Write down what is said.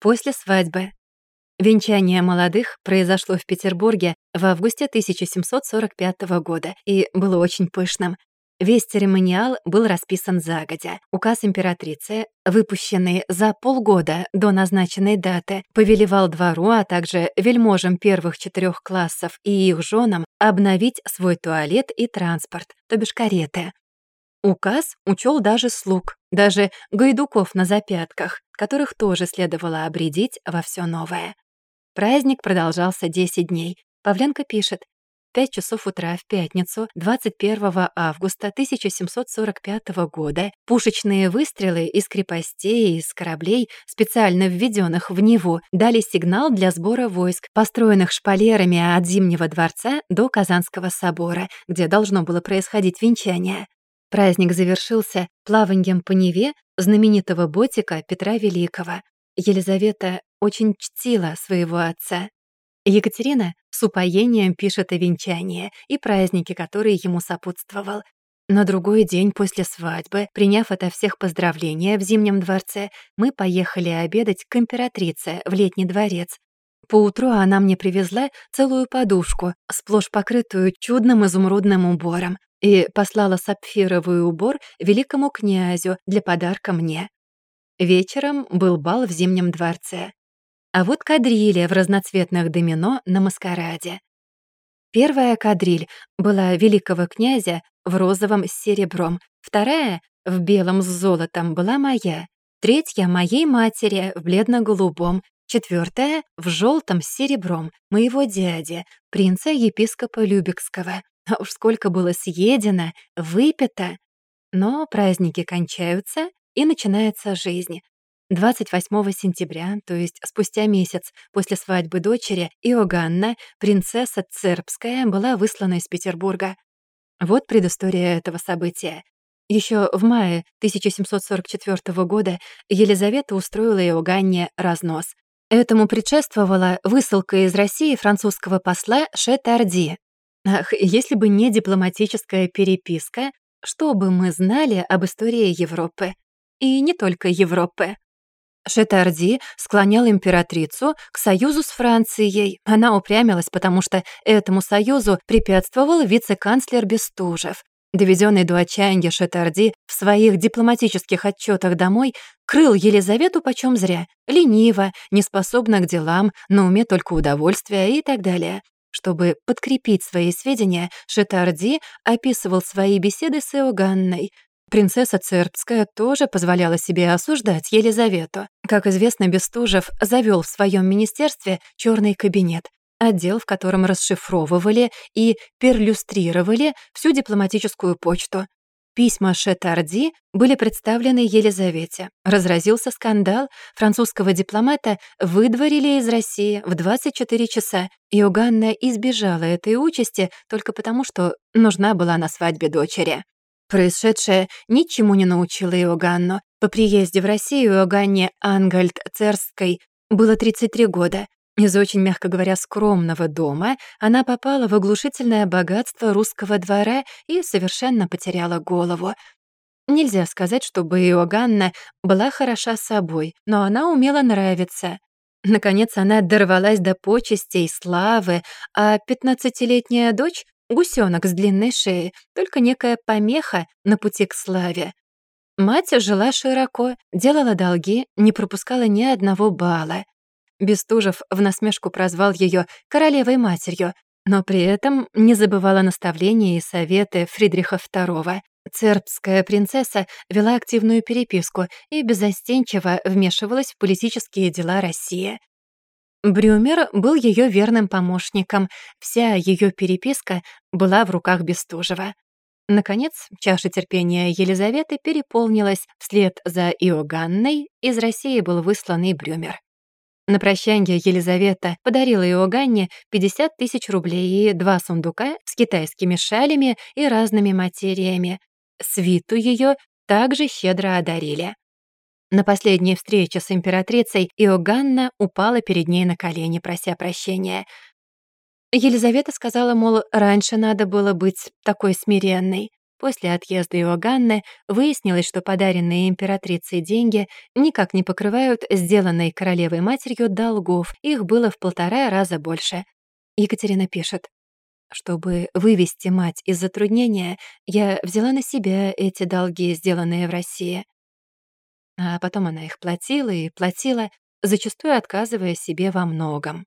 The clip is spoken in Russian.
после свадьбы. Венчание молодых произошло в Петербурге в августе 1745 года и было очень пышным. Весь церемониал был расписан загодя. Указ императрицы, выпущенный за полгода до назначенной даты, повелевал двору, а также вельможам первых четырех классов и их женам обновить свой туалет и транспорт, то бишь кареты. Указ учел даже слуг, даже гайдуков на запятках, которых тоже следовало обредить во все новое. Праздник продолжался 10 дней. Павленко пишет, 5 часов утра в пятницу, 21 августа 1745 года, пушечные выстрелы из крепостей и из кораблей, специально введенных в Неву, дали сигнал для сбора войск, построенных шпалерами от Зимнего дворца до Казанского собора, где должно было происходить венчание. Праздник завершился плаванием по Неве знаменитого ботика Петра Великого. Елизавета очень чтила своего отца. Екатерина с упоением пишет о венчании и празднике, который ему сопутствовал. На другой день после свадьбы, приняв ото всех поздравления в Зимнем дворце, мы поехали обедать к императрице в Летний дворец. Поутру она мне привезла целую подушку, сплошь покрытую чудным изумрудным убором, и послала сапфировый убор великому князю для подарка мне. Вечером был бал в Зимнем дворце. А вот кадрилья в разноцветных домино на маскараде. Первая кадриль была великого князя в розовом с серебром, вторая в белом с золотом была моя, третья — моей матери в бледно-голубом, четвертая в желтом с серебром моего дяди, принца-епископа Любекского. А уж сколько было съедено, выпито. Но праздники кончаются, и начинается жизнь. 28 сентября, то есть спустя месяц после свадьбы дочери, Иоганна, принцесса Цербская, была выслана из Петербурга. Вот предыстория этого события. Еще в мае 1744 года Елизавета устроила Иоганне разнос. Этому предшествовала высылка из России французского посла Шетарди. Ах, если бы не дипломатическая переписка, что бы мы знали об истории Европы? И не только Европы. Шетарди склонял императрицу к союзу с Францией. Она упрямилась, потому что этому союзу препятствовал вице-канцлер Бестужев. Доведенный до отчаяния Шетарди в своих дипломатических отчетах домой крыл Елизавету почем зря, лениво, неспособна к делам, на уме только удовольствия и так далее. Чтобы подкрепить свои сведения, Шетарди описывал свои беседы с Иоганной, Принцесса Цербская тоже позволяла себе осуждать Елизавету. Как известно, Бестужев завел в своем министерстве черный кабинет, отдел, в котором расшифровывали и перлюстрировали всю дипломатическую почту. Письма Шетарди были представлены Елизавете. Разразился скандал, французского дипломата выдворили из России в 24 часа. Иоганна избежала этой участи только потому, что нужна была на свадьбе дочери. Происшедшее ничему не научило Иоганну. По приезде в Россию Иоганне Ангальд Церской было 33 года. Из очень, мягко говоря, скромного дома она попала в оглушительное богатство русского двора и совершенно потеряла голову. Нельзя сказать, чтобы Иоганна была хороша собой, но она умела нравиться. Наконец она дорвалась до почестей, славы, а пятнадцатилетняя дочь Гусенок с длинной шеей, только некая помеха на пути к славе. Мать жила широко, делала долги, не пропускала ни одного бала. Бестужев в насмешку прозвал ее королевой-матерью, но при этом не забывала наставления и советы Фридриха II. Цербская принцесса вела активную переписку и безостенчиво вмешивалась в политические дела России. Брюмер был ее верным помощником, вся ее переписка была в руках Бестужева. Наконец, чаша терпения Елизаветы переполнилась, вслед за Иоганной из России был выслан Брюмер. На прощанье Елизавета подарила Иоганне 50 тысяч рублей и два сундука с китайскими шалями и разными материями. Свиту ее также щедро одарили. На последней встрече с императрицей Иоганна упала перед ней на колени, прося прощения. Елизавета сказала, мол, раньше надо было быть такой смиренной. После отъезда Иоганны выяснилось, что подаренные императрицей деньги никак не покрывают сделанной королевой-матерью долгов, их было в полтора раза больше. Екатерина пишет. Чтобы вывести мать из затруднения, я взяла на себя эти долги, сделанные в России. А потом она их платила и платила, зачастую отказывая себе во многом.